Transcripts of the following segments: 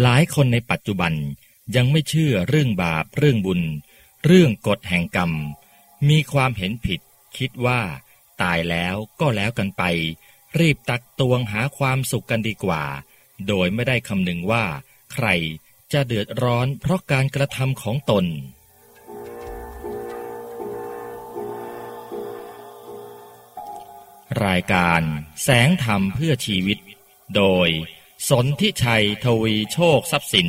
หลายคนในปัจจุบันยังไม่เชื่อเรื่องบาปเรื่องบุญ เรื่องกฎแห่งกรรม มีความเห็นผิด คิดว่า ตายแล้วก็แล้วกันไป รีบตักตวงหาความสุขกันดีกว่า โดยไม่ได้คำนึงว่า ใครจะเดือดร้อนเพราะการกระทำของตน รายการแสงธรรมเพื่อชีวิต โดย สนทิชัยทวีโชคทรัพย์สิน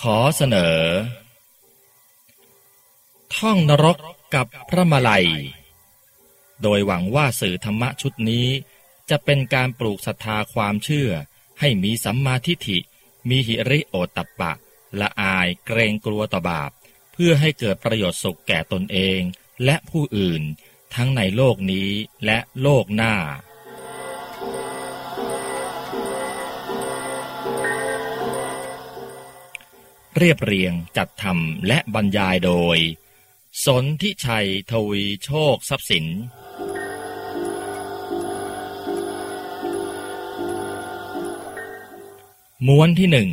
ขอเสนอ ท่องนรกกับพระมาลัย โดยหวังว่าสื่อธรรมะชุดนี้ จะเป็นการปลูกศรัทธาความเชื่อ ให้มีสัมมาทิฏฐิ มีหิริโอตตัปปะ ละอายเกรงกลัวต่อบาป เพื่อให้เกิดประโยชน์สุขแก่ตนเอง และผู้อื่น ทั้งในโลกนี้และโลกหน้า เรียบเรียงจัดทำและบรรยายโดย สนทิชัยทวีโชคทรัพย์สิน ม้วนที่หนึ่ง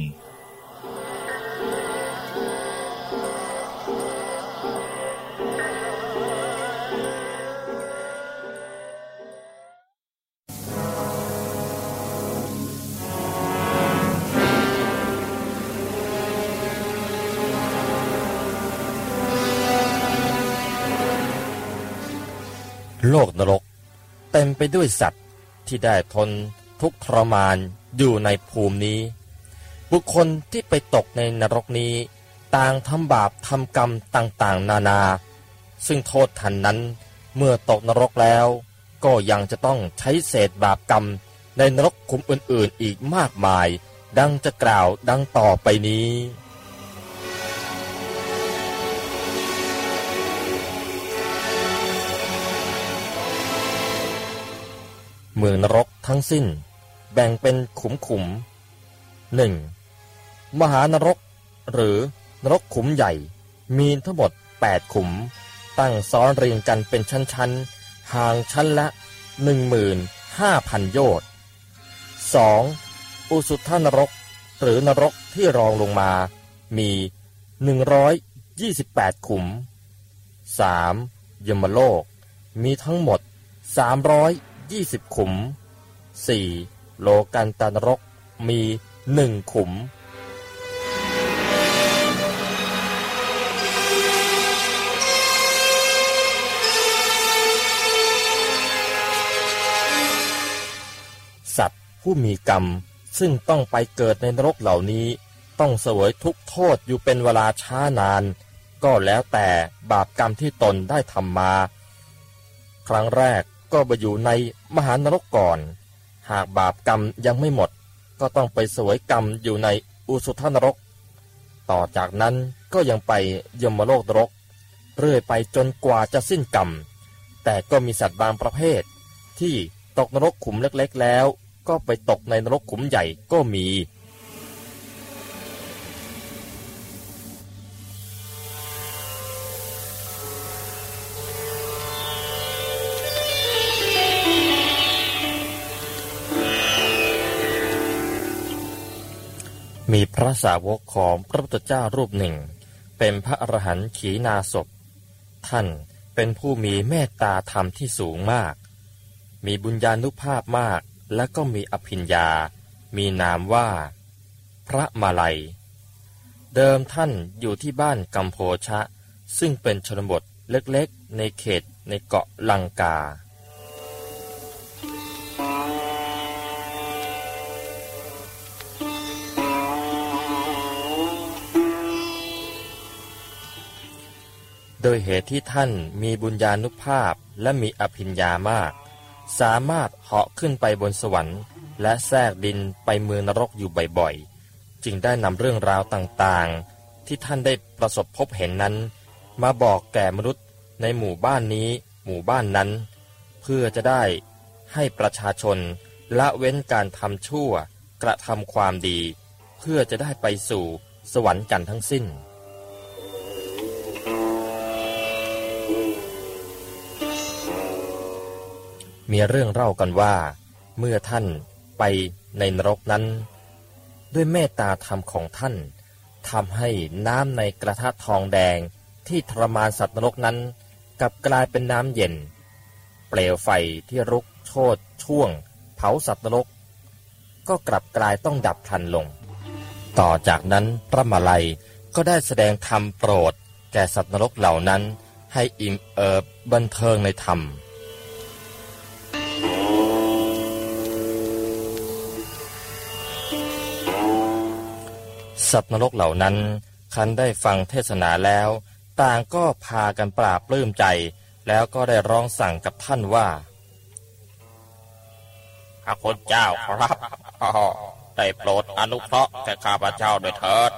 โลกนรก เต็มไปด้วยสัตว์ที่ได้ทนทุกข์ทรมานอยู่ในภูมินี้ บุคคลที่ไปตกในนรกนี้ ต่างทำบาปทำกรรมต่างๆ นานา ซึ่งโทษทันนั้นเมื่อตกนรกแล้ว ก็ยังจะต้องใช้เศษบาปกรรมในนรกขุมอื่นๆอีกมากมาย ดังจะกล่าวดังต่อไปนี้ เมืองนรกทั้งสิ้น แบ่งเป็นขุมขุมหนึ่งมหานรก หรือนรกขุมใหญ่ มีทั้งหมด8ขุม ตั้งซ้อนเรียงกันเป็นชั้นๆ ห่างชั้นละ15,000โยชน์ 2. อุสุทธานรก หรือนรกที่รองลงมา มี128ขุม 3. ยมโลก มีทั้งหมด300ยี่ สิบขุม 4. โลกันตานรกมีหนึ่งขุม สัตว์ผู้มีกรรมซึ่งต้องไปเกิดในนรกเหล่านี้ ต้องเสวยทุกโทษอยู่เป็นเวลาช้านาน ก็แล้วแต่บาปกรรมที่ตนได้ทำมา ครั้งแรก ก็ไปอยู่ในมหานรกก่อน หากบาปกรรมยังไม่หมด ก็ต้องไปสวยกรรมอยู่ในอุสุทานรก ต่อจากนั้นก็ยังไปยมโลกนรก เรื่อยไปจนกว่าจะสิ้นกรรม แต่ก็มีสัตว์บางประเภท ที่ตกนรกขุมเล็กๆแล้ว ก็ไปตกในนรกขุมใหญ่ก็มี ระสาวกของพระพุทธเจ้ารูปหนึ่ง เป็นพระอรหันต์ขีณาศพ ท่านเป็นผู้มีเมตตาธรรมที่สูงมาก มีบุญญาณุภาพมาก และก็มีอภิญญา มีนามว่า พระมาลัย เดิมท่านอยู่ที่บ้านกัมโพชะ ซึ่งเป็นชนบทเล็กๆ ในเขตในเกาะลังกา โดยเหตุที่ท่านมีบุญญาณุภาพและมีอภิญญามาก สามารถเหาะขึ้นไปบนสวรรค์ และแทรกดินไปเมืองนรกอยู่บ่อยๆ จึงได้นำเรื่องราวต่างๆ ที่ท่านได้ประสบพบเห็นนั้น มาบอกแก่มนุษย์ในหมู่บ้านนี้ หมู่บ้านนั้น เพื่อจะได้ให้ประชาชนละเว้นการทำชั่ว กระทำความดี เพื่อจะได้ไปสู่สวรรค์กันทั้งสิ้น มีเรื่องเล่ากันว่า เมื่อท่านไปในนรกนั้น ด้วยเมตตาธรรมของท่านทำให้น้ำในกระทะทองแดงที่ทรมานสัตว์นรกนั้นกลับกลายเป็นน้ำเย็น เปลวไฟที่รุกโชดช่วง เผาสัตว์นรก ก็กลับกลายต้องดับพลันลง ต่อจากนั้นพระมาลัยก็ได้แสดงธรรมโปรด แก่สัตว์นรกเหล่านั้น ให้อิ่มเอิบบันเทิงในธรรม สัตว์นรกเหล่านั้น คันได้ฟังเทศนาแล้ว ต่างก็พากันปราบปลื้มใจ แล้วก็ได้ร้องสั่งกับท่านว่าพระคุณเจ้าครับอ๋อได้โปรดอนุเคราะห์แก่ข้าพเจ้าด้วยเถิด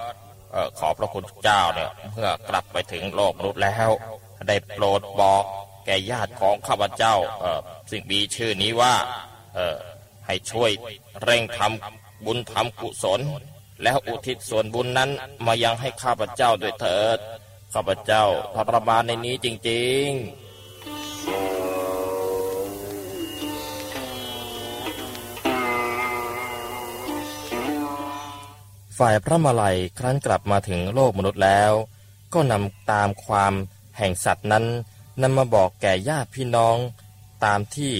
ออขอพระคุณเจ้าเนี่ยเมื่อกลับไปถึงโลกมนุษย์แล้ว ได้โปรดบอกแก่ญาติของข้าพเจ้าเออซึ่งมีชื่อนี้ว่าเออให้ช่วยเร่งทำบุญทำกุศล แล้วอุทิศส่วนบุญนั้นมายังให้ข้าพเจ้าด้วยเถิด ข้าพเจ้าทรมานในนี้จริง ๆฝ่ายพระมาลัยครั้นกลับมาถึงโลกมนุษย์แล้ว ก็นำตามความแห่งสัตว์นั้นนำมาบอกแก่ญาติพี่น้อง ตามที่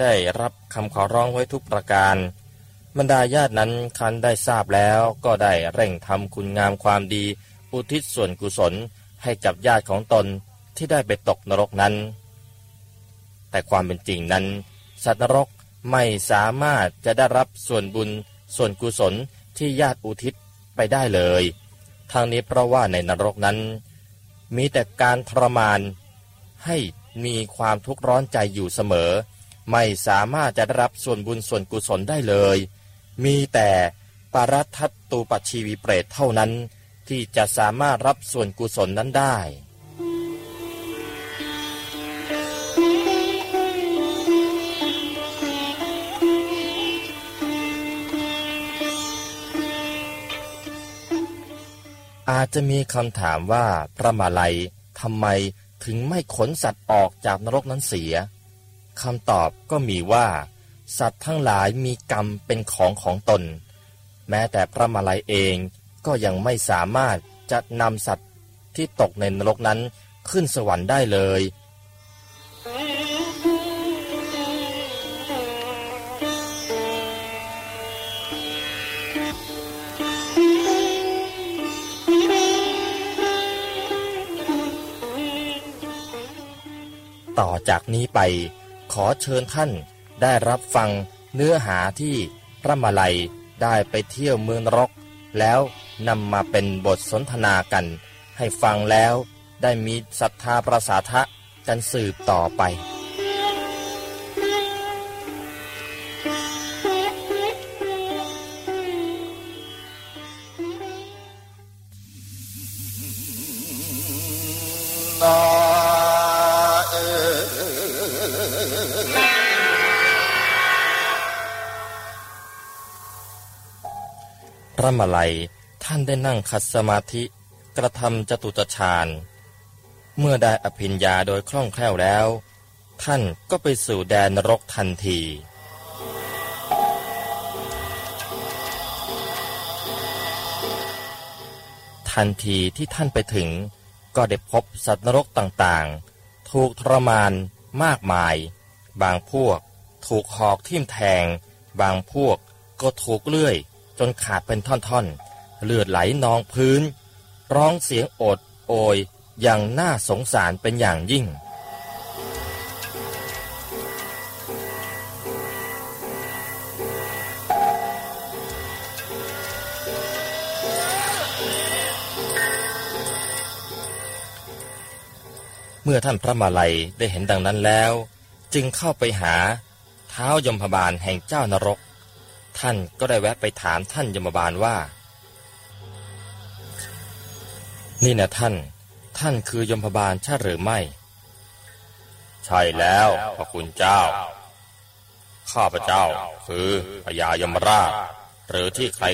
ได้รับคำขอร้องไว้ทุกประการ บรรดาญาตินั้นคันได้ทราบแล้วก็ได้เร่งทำคุณงามความดี อุทิศส่วนกุศลให้กับญาติของตนที่ได้ไปตกนรกนั้น แต่ความเป็นจริงนั้น สัตว์นรกไม่สามารถจะได้รับส่วนบุญส่วนกุศลที่ญาติอุทิศไปได้เลย ทางนี้เพราะว่าในนรกนั้น มีแต่การทรมาน ให้มีความทุกข์ร้อนใจอยู่เสมอ ไม่สามารถจะได้รับส่วนบุญส่วนกุศลได้เลย มีแต่ปารัทัตตูปชีวีเปรตเท่านั้น ที่จะสามารถรับส่วนกุศลนั้นได้อาจจะมีคำถามว่าพระมาลัยทำไมถึงไม่ขนสัตว์ออกจากนรกนั้นเสียคำตอบก็มีว่า สัตว์ทั้งหลายมีกรรมเป็นของของตน แม้แต่พระมาลัยเองก็ยังไม่สามารถจะนำสัตว์ที่ตกในนรกนั้นขึ้นสวรรค์ได้เลย ต่อจากนี้ไปขอเชิญท่าน ได้รับฟังเนื้อหาที่พระมาลัยได้ไปเที่ยวเมืองรก แล้วนำมาเป็นบทสนทนากัน ให้ฟังแล้วได้มีศรัทธาประสาทะกันสืบต่อไป พระมาลัยท่านได้นั่งคัดสมาธิ กระทำจตุตฌาน เมื่อได้อภิญญาโดยคล่องแคล่วแล้ว ท่านก็ไปสู่แดนนรกทันทีทันทีที่ท่านไปถึง ก็ได้พบสัตว์นรกต่างๆ ถูกทรมานมากมาย บางพวกถูกหอกทิ่มแทง บางพวกก็ถูกเลื่อย จนขาดเป็นท่อนๆ เลือดไหลนองพื้น ร้องเสียงโอดโอยอย่างน่าสงสารเป็นอย่างยิ่ง เมื่อท่านพระมาลัยได้เห็นดังนั้นแล้ว จึงเข้าไปหาเท้ายมพบาลแห่งเจ้านรก ท่านก็ได้แวะไปถามท่านยมบาลว่า นี่นะท่าน ท่านคือยมพบาลใช่หรือไม่ ใช่แล้วพระคุณเจ้า ข้าพเจ้าคือพญายมราช หรือที่ใคร